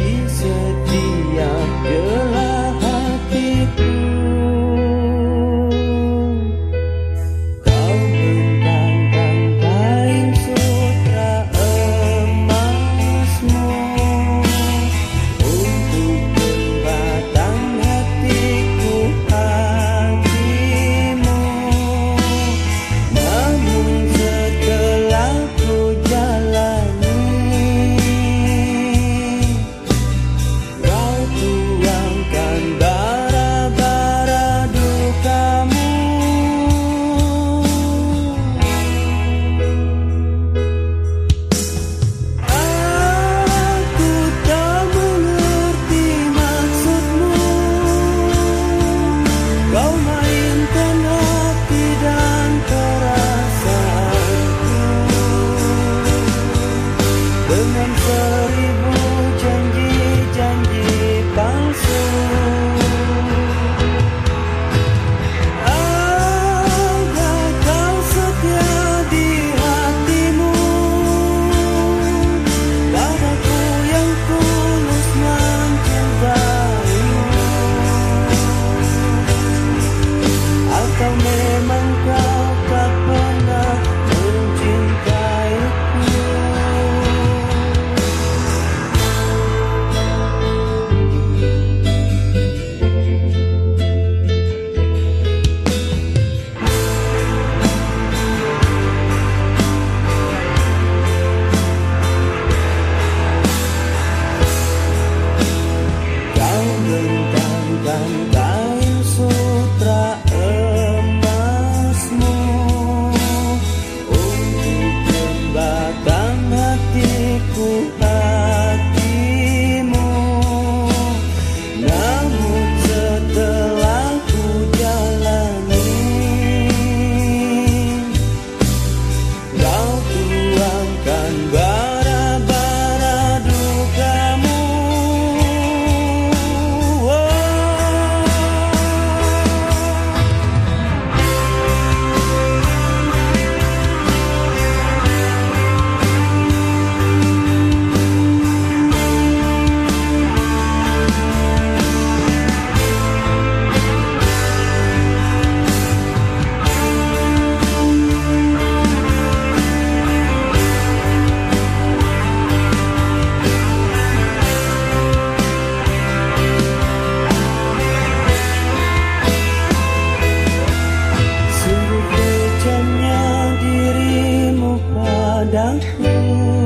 isso. You. 不 padaku